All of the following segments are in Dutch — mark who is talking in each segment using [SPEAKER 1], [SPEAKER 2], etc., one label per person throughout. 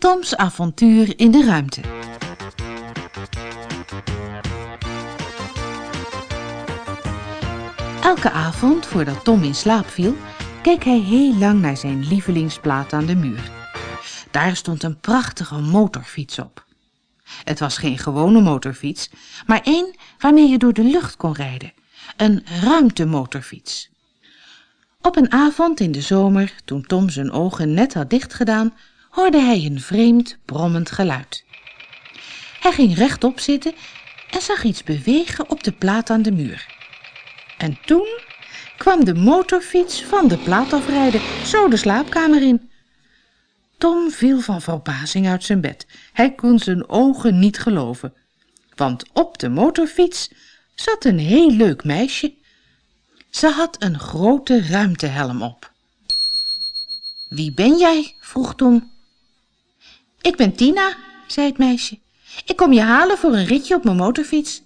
[SPEAKER 1] Toms avontuur in de ruimte. Elke avond, voordat Tom in slaap viel, keek hij heel lang naar zijn lievelingsplaat aan de muur. Daar stond een prachtige motorfiets op. Het was geen gewone motorfiets, maar één waarmee je door de lucht kon rijden. Een ruimtemotorfiets. Op een avond in de zomer, toen Tom zijn ogen net had dichtgedaan, hoorde hij een vreemd, brommend geluid. Hij ging rechtop zitten en zag iets bewegen op de plaat aan de muur. En toen kwam de motorfiets van de plaat afrijden, zo de slaapkamer in. Tom viel van verbazing uit zijn bed. Hij kon zijn ogen niet geloven. Want op de motorfiets zat een heel leuk meisje. Ze had een grote ruimtehelm op. Wie ben jij? vroeg Tom. Ik ben Tina, zei het meisje. Ik kom je halen voor een ritje op mijn motorfiets.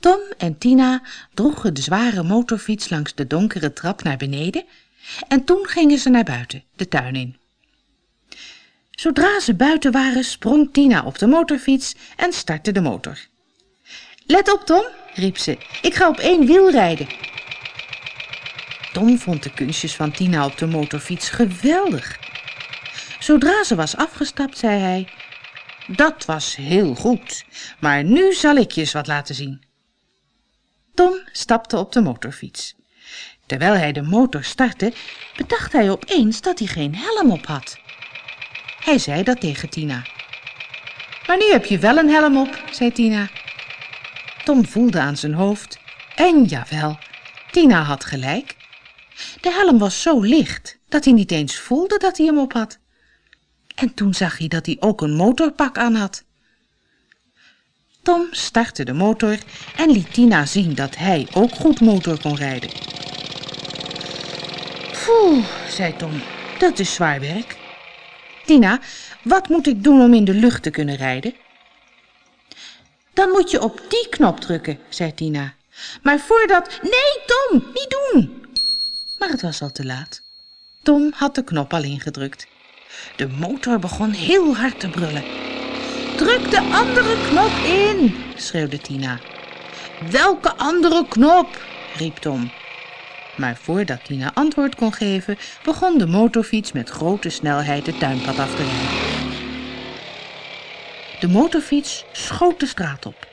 [SPEAKER 1] Tom en Tina droegen de zware motorfiets langs de donkere trap naar beneden en toen gingen ze naar buiten, de tuin in. Zodra ze buiten waren, sprong Tina op de motorfiets en startte de motor. Let op, Tom, riep ze. Ik ga op één wiel rijden. Tom vond de kunstjes van Tina op de motorfiets geweldig. Zodra ze was afgestapt, zei hij... Dat was heel goed, maar nu zal ik je eens wat laten zien. Tom stapte op de motorfiets. Terwijl hij de motor startte, bedacht hij opeens dat hij geen helm op had. Hij zei dat tegen Tina. Maar nu heb je wel een helm op, zei Tina. Tom voelde aan zijn hoofd. En jawel, Tina had gelijk. De helm was zo licht dat hij niet eens voelde dat hij hem op had. En toen zag hij dat hij ook een motorpak aan had. Tom startte de motor en liet Tina zien dat hij ook goed motor kon rijden. Poeh, zei Tom, dat is zwaar werk. Tina, wat moet ik doen om in de lucht te kunnen rijden? Dan moet je op die knop drukken, zei Tina. Maar voordat... Nee, Tom, niet doen! Maar het was al te laat. Tom had de knop al ingedrukt. De motor begon heel hard te brullen. Druk de andere knop in, schreeuwde Tina. Welke andere knop? riep Tom. Maar voordat Tina antwoord kon geven, begon de motorfiets met grote snelheid het tuinpad af te rijden. De motorfiets schoot de straat op.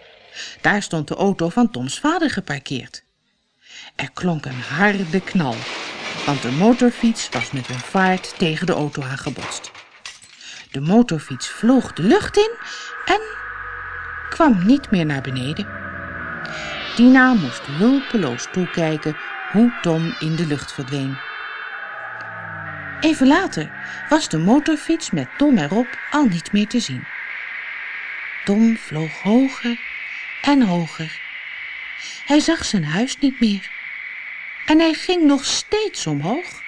[SPEAKER 1] Daar stond de auto van Toms vader geparkeerd. Er klonk een harde knal, want de motorfiets was met een vaart tegen de auto aangebotst. De motorfiets vloog de lucht in en kwam niet meer naar beneden. Tina moest hulpeloos toekijken hoe Tom in de lucht verdween. Even later was de motorfiets met Tom erop al niet meer te zien. Tom vloog hoger en hoger. Hij zag zijn huis niet meer en hij ging nog steeds omhoog.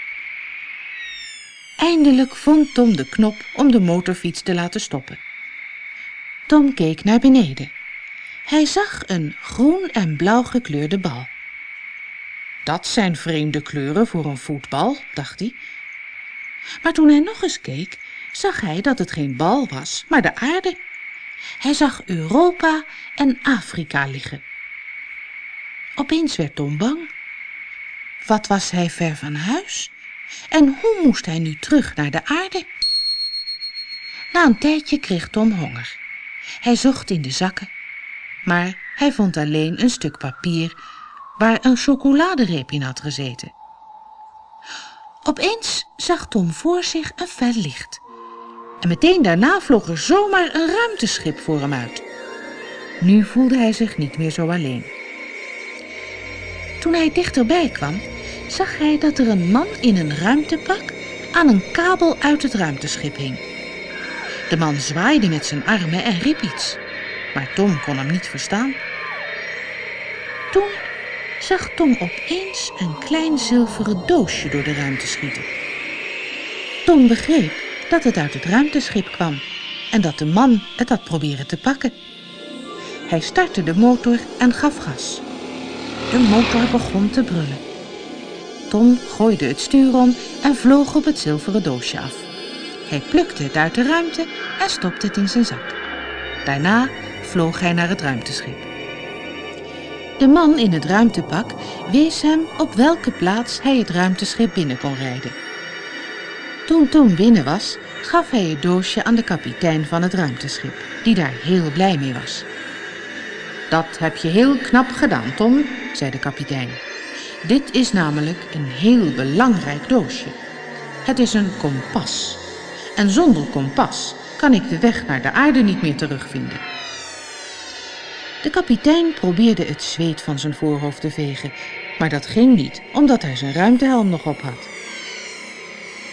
[SPEAKER 1] Eindelijk vond Tom de knop om de motorfiets te laten stoppen. Tom keek naar beneden. Hij zag een groen en blauw gekleurde bal. Dat zijn vreemde kleuren voor een voetbal, dacht hij. Maar toen hij nog eens keek, zag hij dat het geen bal was, maar de aarde. Hij zag Europa en Afrika liggen. Opeens werd Tom bang. Wat was hij ver van huis? En hoe moest hij nu terug naar de aarde? Na een tijdje kreeg Tom honger. Hij zocht in de zakken, maar hij vond alleen een stuk papier waar een chocoladereep in had gezeten. Opeens zag Tom voor zich een fel licht. En meteen daarna vloog er zomaar een ruimteschip voor hem uit. Nu voelde hij zich niet meer zo alleen. Toen hij dichterbij kwam, zag hij dat er een man in een ruimtepak aan een kabel uit het ruimteschip hing. De man zwaaide met zijn armen en riep iets, maar Tom kon hem niet verstaan. Toen zag Tom opeens een klein zilveren doosje door de ruimte schieten. Tom begreep dat het uit het ruimteschip kwam en dat de man het had proberen te pakken. Hij startte de motor en gaf gas. De motor begon te brullen. Tom gooide het stuur om en vloog op het zilveren doosje af. Hij plukte het uit de ruimte en stopte het in zijn zak. Daarna vloog hij naar het ruimteschip. De man in het ruimtepak wees hem op welke plaats hij het ruimteschip binnen kon rijden. Toen Tom binnen was, gaf hij het doosje aan de kapitein van het ruimteschip, die daar heel blij mee was. Dat heb je heel knap gedaan, Tom, zei de kapitein. Dit is namelijk een heel belangrijk doosje. Het is een kompas. En zonder kompas kan ik de weg naar de aarde niet meer terugvinden. De kapitein probeerde het zweet van zijn voorhoofd te vegen, maar dat ging niet, omdat hij zijn ruimtehelm nog op had.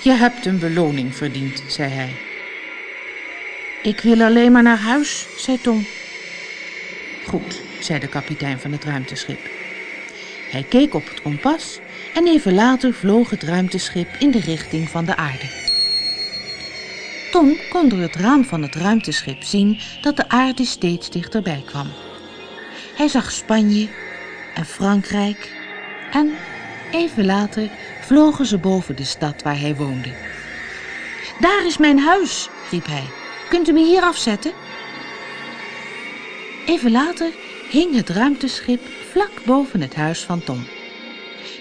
[SPEAKER 1] Je hebt een beloning verdiend, zei hij. Ik wil alleen maar naar huis, zei Tom. Goed, zei de kapitein van het ruimteschip. Hij keek op het kompas en even later vloog het ruimteschip in de richting van de aarde. Tom kon door het raam van het ruimteschip zien dat de aarde steeds dichterbij kwam. Hij zag Spanje en Frankrijk en even later vlogen ze boven de stad waar hij woonde. Daar is mijn huis, riep hij. Kunt u me hier afzetten? Even later hing het ruimteschip vlak boven het huis van Tom.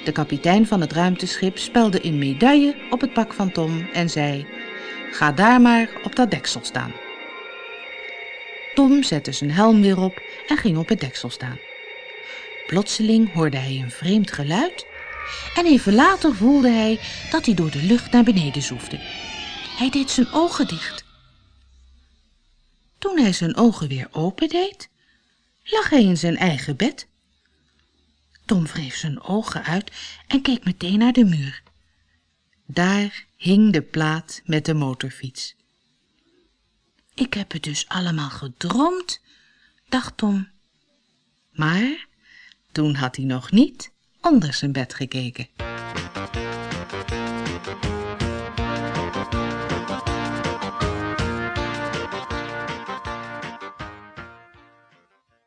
[SPEAKER 1] De kapitein van het ruimteschip spelde een medaille op het pak van Tom en zei: Ga daar maar op dat deksel staan. Tom zette zijn helm weer op en ging op het deksel staan. Plotseling hoorde hij een vreemd geluid en even later voelde hij dat hij door de lucht naar beneden zoefde. Hij deed zijn ogen dicht. Toen hij zijn ogen weer opendeed, lag hij in zijn eigen bed. Tom wreef zijn ogen uit en keek meteen naar de muur. Daar hing de plaat met de motorfiets. Ik heb het dus allemaal gedroomd, dacht Tom. Maar toen had hij nog niet onder zijn bed gekeken.